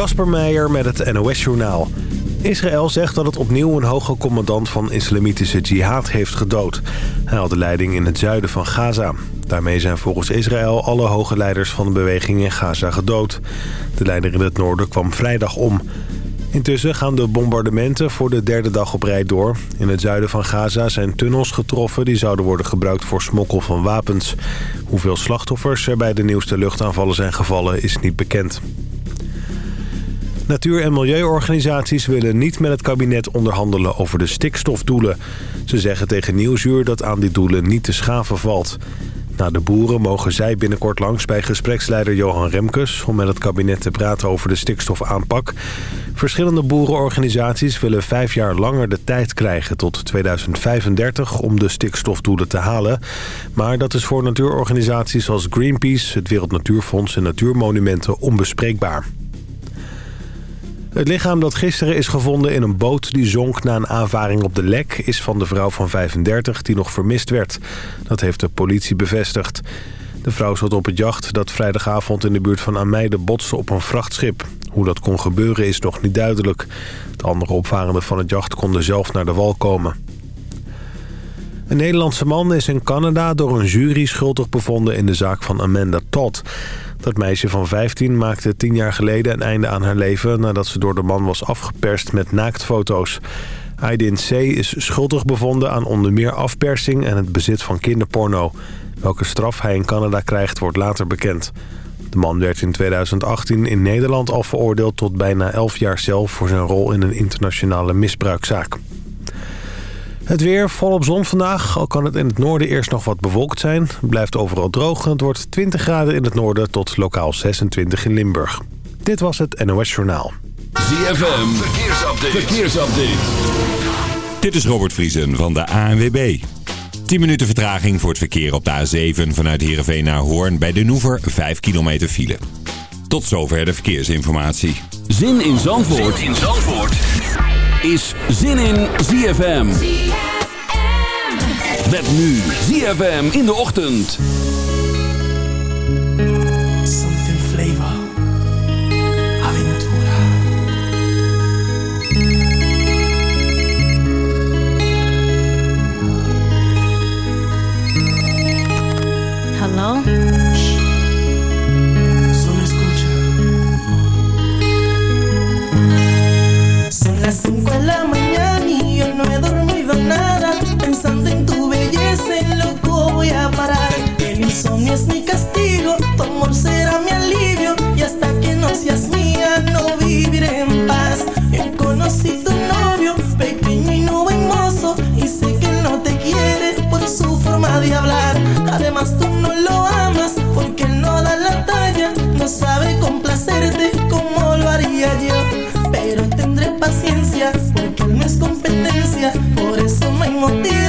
Kasper Meijer met het NOS-journaal. Israël zegt dat het opnieuw een hoge commandant van islamitische jihad heeft gedood. Hij had de leiding in het zuiden van Gaza. Daarmee zijn volgens Israël alle hoge leiders van de beweging in Gaza gedood. De leider in het noorden kwam vrijdag om. Intussen gaan de bombardementen voor de derde dag op rij door. In het zuiden van Gaza zijn tunnels getroffen... die zouden worden gebruikt voor smokkel van wapens. Hoeveel slachtoffers er bij de nieuwste luchtaanvallen zijn gevallen is niet bekend. Natuur- en milieuorganisaties willen niet met het kabinet onderhandelen over de stikstofdoelen. Ze zeggen tegen Nieuwsuur dat aan die doelen niet te schaven valt. Na de boeren mogen zij binnenkort langs bij gespreksleider Johan Remkes... om met het kabinet te praten over de stikstofaanpak. Verschillende boerenorganisaties willen vijf jaar langer de tijd krijgen... tot 2035 om de stikstofdoelen te halen. Maar dat is voor natuurorganisaties als Greenpeace... het Wereld Natuurfonds en Natuurmonumenten onbespreekbaar. Het lichaam dat gisteren is gevonden in een boot die zonk na een aanvaring op de lek... is van de vrouw van 35 die nog vermist werd. Dat heeft de politie bevestigd. De vrouw zat op het jacht dat vrijdagavond in de buurt van Ameide botste op een vrachtschip. Hoe dat kon gebeuren is nog niet duidelijk. De andere opvarenden van het jacht konden zelf naar de wal komen. Een Nederlandse man is in Canada door een jury schuldig bevonden in de zaak van Amanda Todd. Dat meisje van 15 maakte tien jaar geleden een einde aan haar leven... nadat ze door de man was afgeperst met naaktfoto's. Aydin C. is schuldig bevonden aan onder meer afpersing en het bezit van kinderporno. Welke straf hij in Canada krijgt wordt later bekend. De man werd in 2018 in Nederland al veroordeeld tot bijna 11 jaar cel... voor zijn rol in een internationale misbruikzaak. Het weer volop zon vandaag. Al kan het in het noorden eerst nog wat bewolkt zijn. Het blijft overal droog en het wordt 20 graden in het noorden tot lokaal 26 in Limburg. Dit was het NOS Journaal. ZFM, verkeersupdate. verkeersupdate. Dit is Robert Vriesen van de ANWB. 10 minuten vertraging voor het verkeer op de A7 vanuit Heerenveen naar Hoorn... bij de Noever 5 kilometer file. Tot zover de verkeersinformatie. Zin in Zandvoort, zin in Zandvoort. Is Zin in ZFM. Met nu ZFM in de ochtend. Something flavor. Aventura. Hello? Las 5 de la mañana y yo no he dormido nada. Pensando en tu belleza, loco voy a parar. El insomnio es mi castigo, tu amor será mi alivio. Y hasta que no seas mía, no viviré en paz. Yo conocí tu novio, pequeño y no buen mozo. Y sé que él no te quiere por su forma de hablar. Además, tú no lo amas porque él no da la talla. No sabe complacerte como lo haría yo porque no es competencia, por eso no me motiva.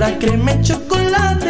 textura, crema chocolate.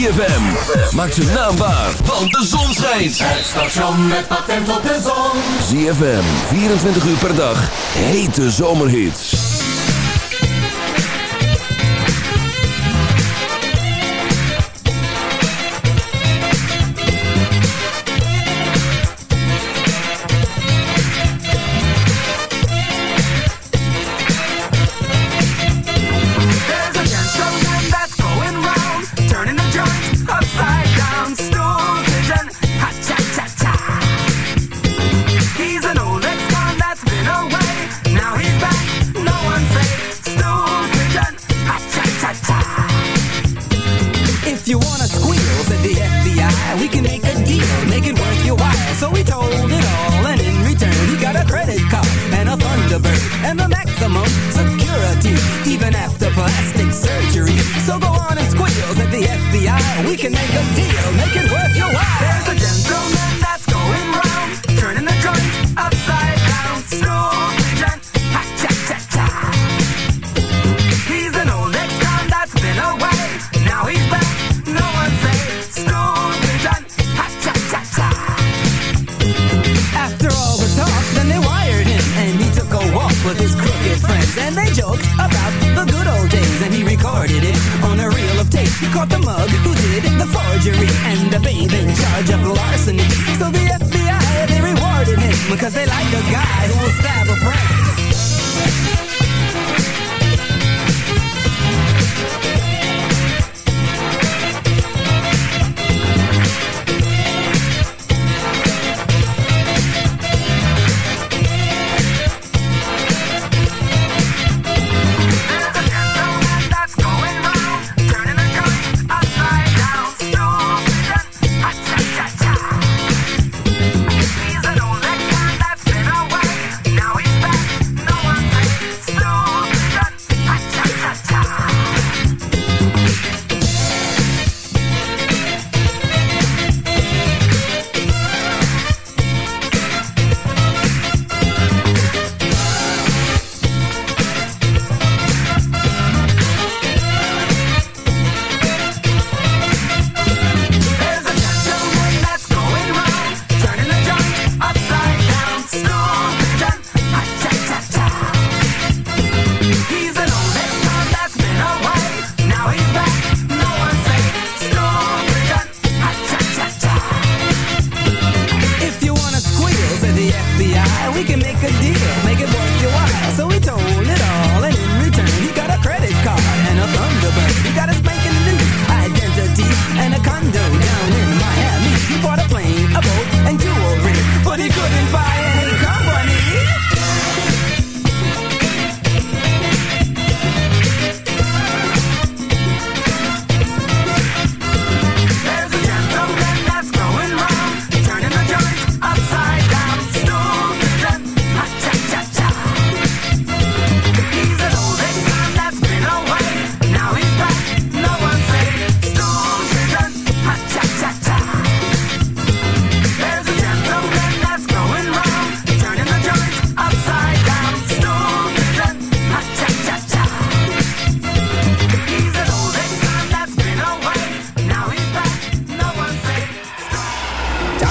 ZFM. Maak zijn naam waar, want de zon schijnt. Het station met patent op de zon. ZFM, 24 uur per dag. Hete zomerhits.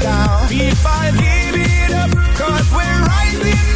down. If I give it up, cause we're rising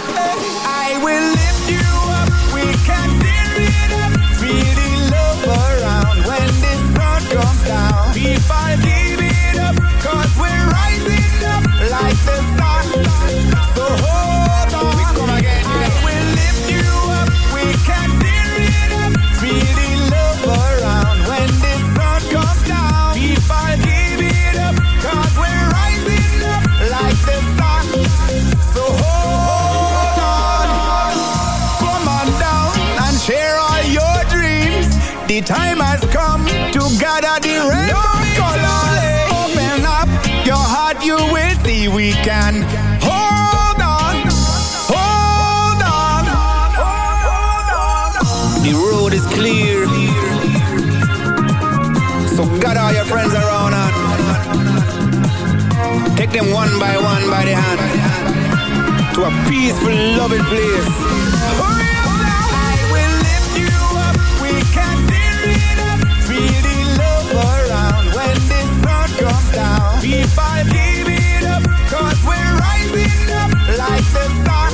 You will see we can hold on, hold on. The road is clear. So gather all your friends around and take them one by one by the hand to a peaceful, loving place. I will lift you up. We can tear it up. Feel the love around when the sun comes down. It up, cause we're rising up like the sun.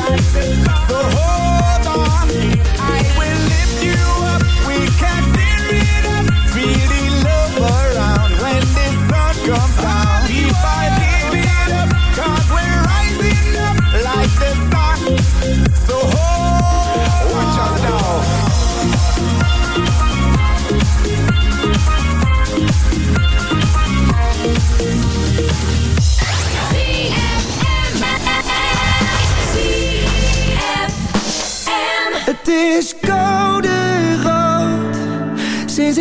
So hold on. I will lift you up. We can it up. Love around when the sun comes.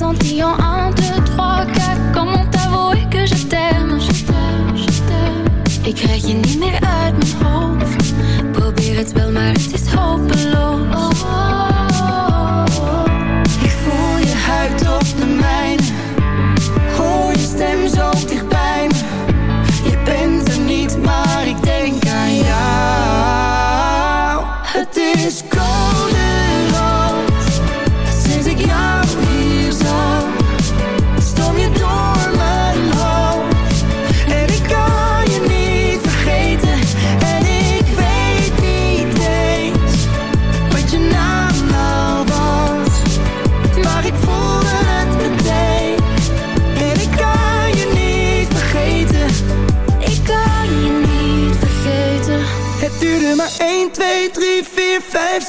En 1, 2, 3, 4, comment t'avouer que je t'aime, je t'aime, je t'aime. Ik krijg je niet meer uit mijn hoofd. Probeer het wel, maar het is hopeloos.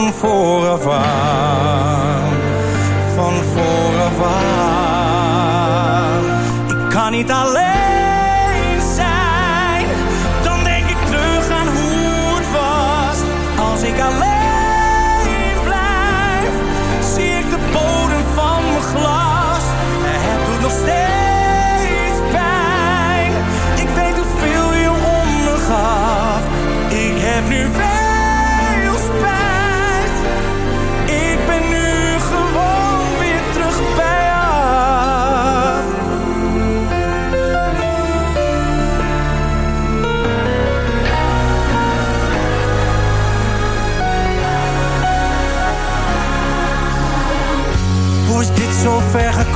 van vooraf aan. Van vooraf aan. Ik kan niet alleen.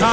ga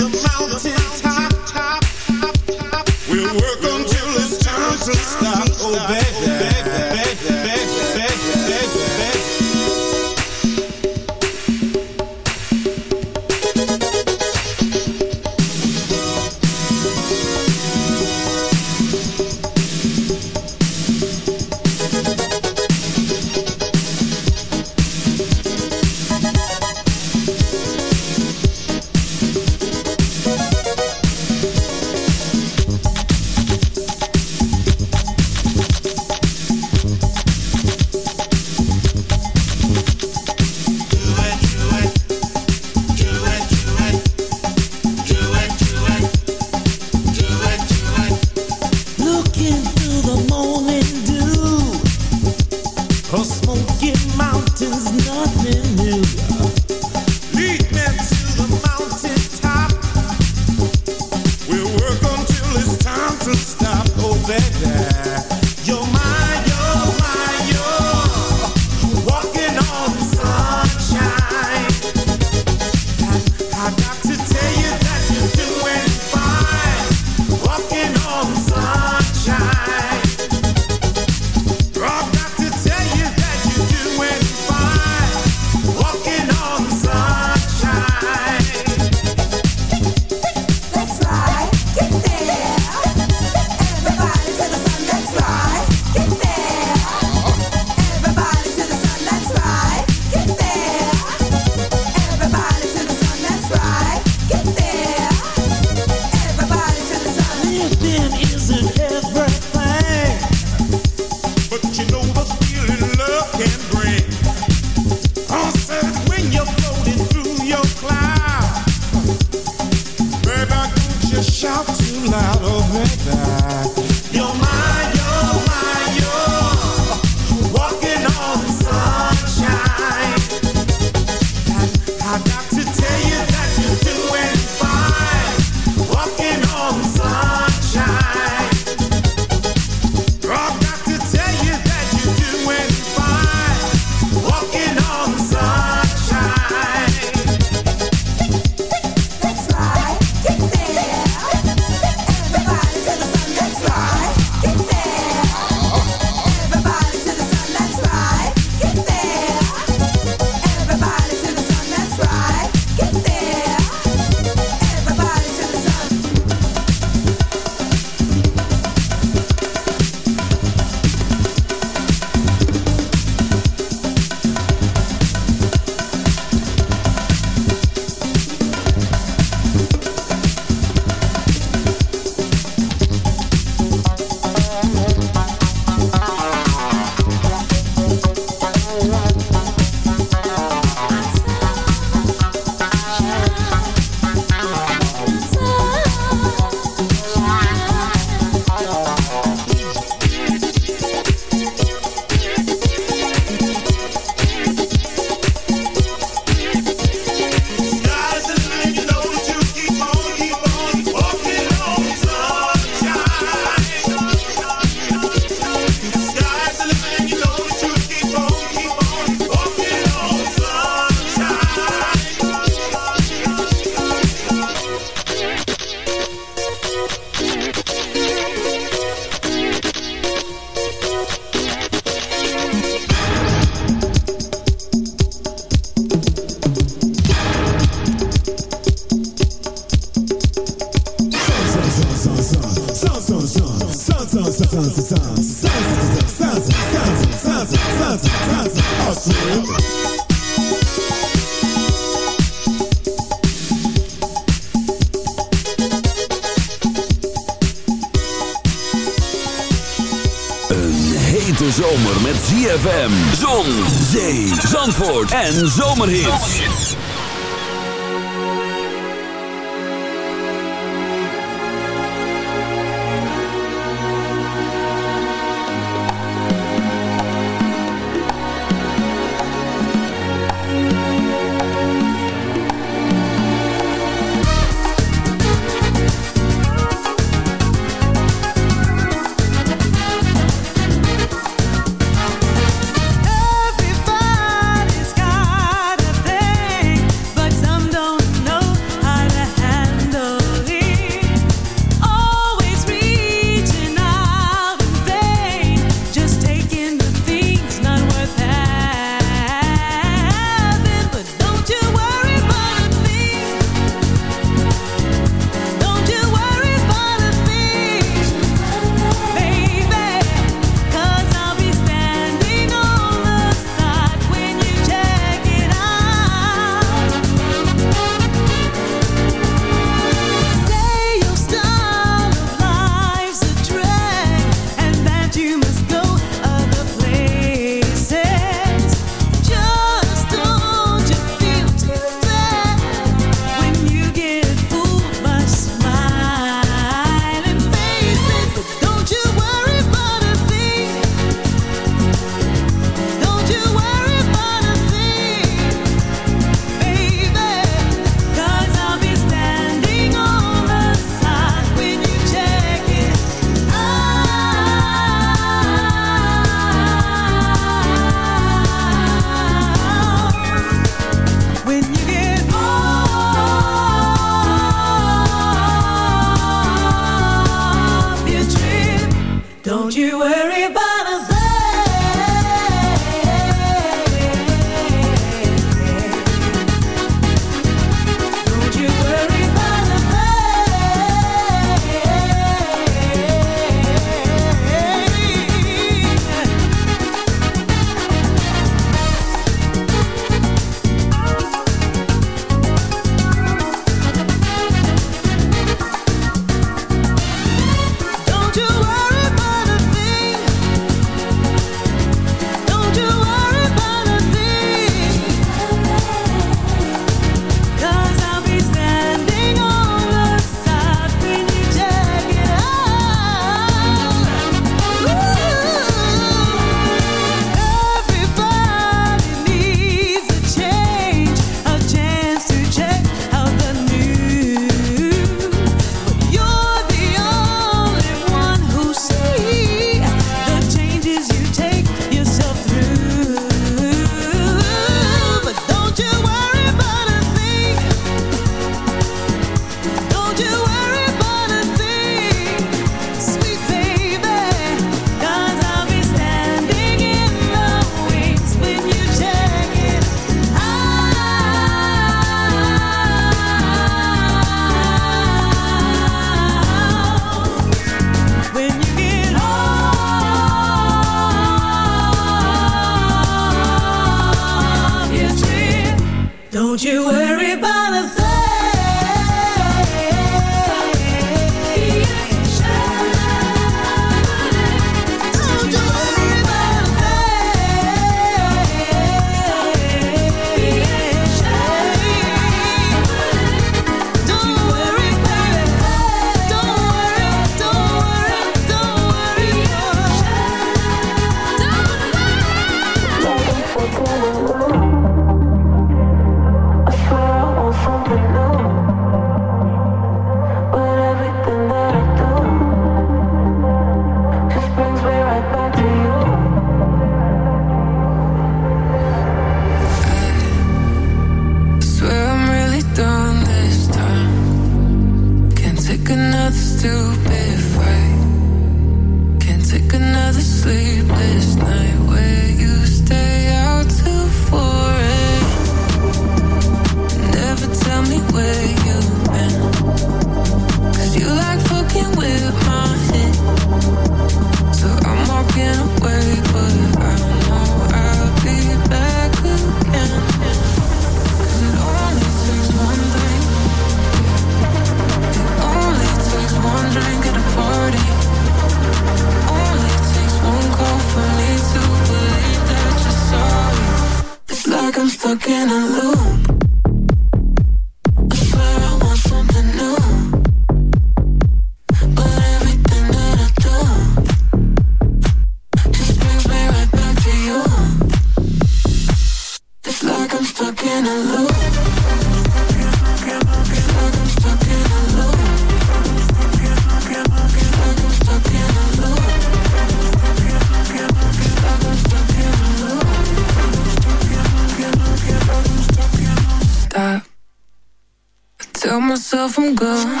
myself I'm gonna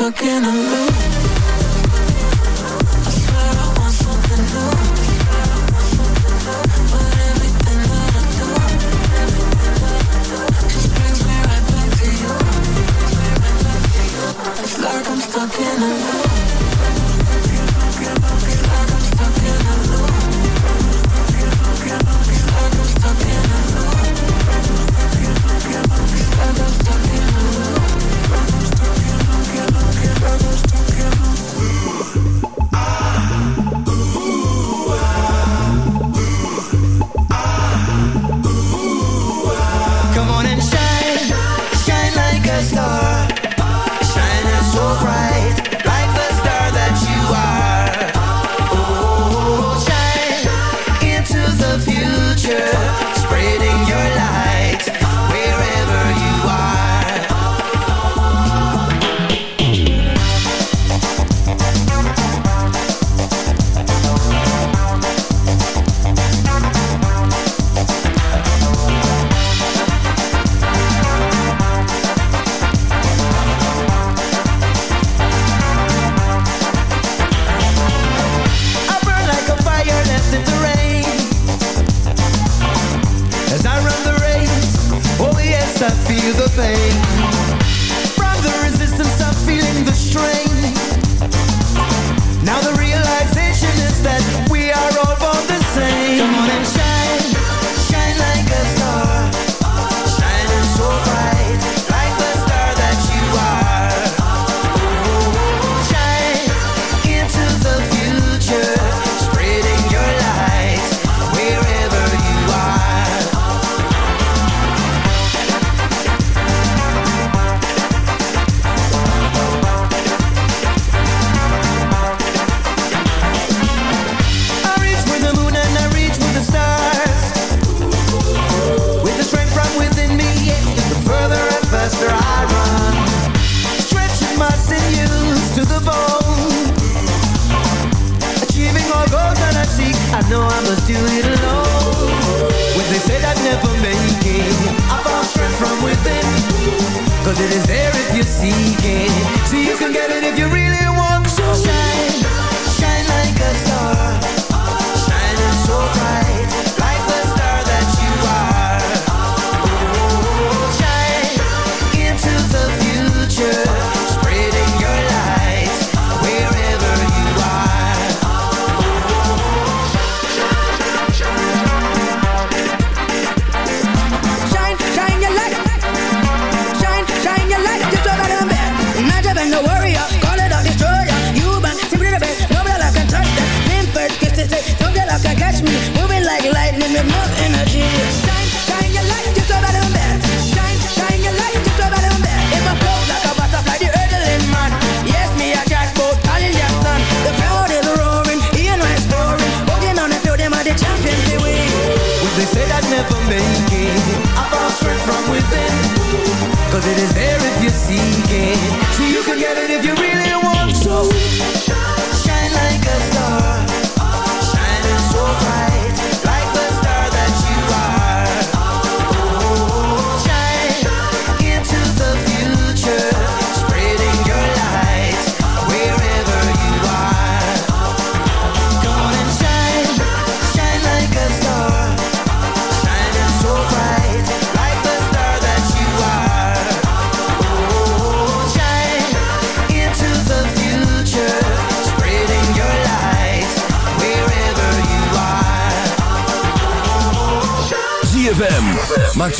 stuck in a loop.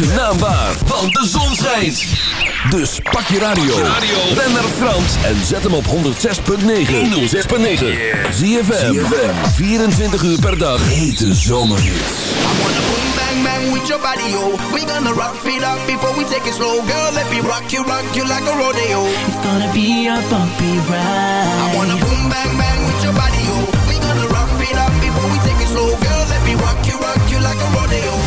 zijn naam waar, want de zon schijnt. Dus pak je radio, ben naar Frans en zet hem op 106.9. 106.9. Zie je 24 uur per dag. Hete zomer. Bang bang with your body, yo We gonna rock it up before we take it slow Girl, let me rock you, rock you like a rodeo It's gonna be a bumpy ride I wanna boom, bang, bang with your body, yo We gonna rock it up before we take it slow Girl, let me rock you, rock you like a rodeo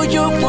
orgullo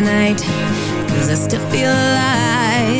tonight. Cause I still feel alive.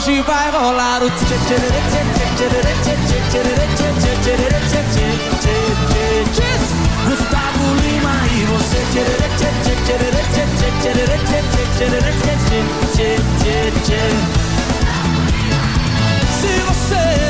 hoje vai rolar o tchê Gustavo Lima e você Se você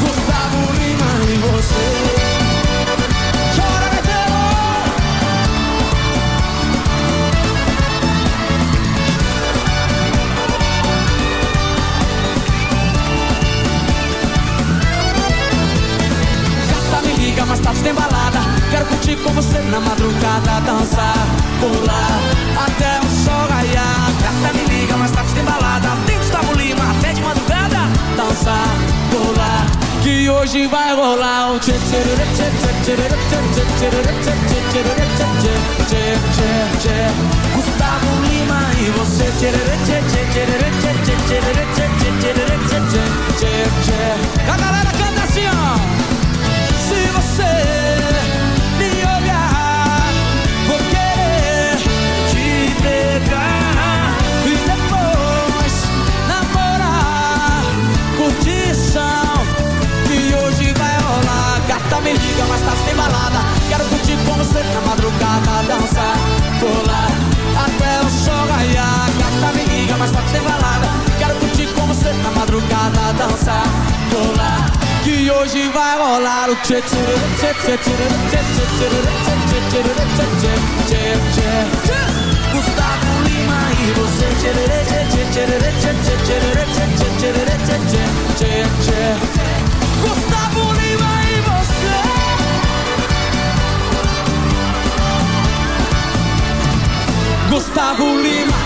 Gustavo Lima e você. Chora! Gata, me liga, mais tarde tem balada Quero curtir com você na madrugada Dançar, pular, até o sol raiar. Gata, me liga, mais tarde tem balada Gustavo Lima, até de madrugada Dançar, pular, que hoje vai rolar o tchê tchê tchê tchê tchê tchê tchê tchê tchê Gustavo Lima e você tchê tchê tchê tchê tchê tchê tchê tchê tchê tchê tchê tchê A galera canta assim, ó se você Gustavo Lima e você Gustavo Lima. E você Gustavo Lima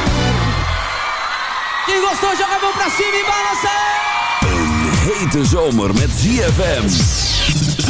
Quem gostou joga pra cima e balança Een hete zomer met ZFM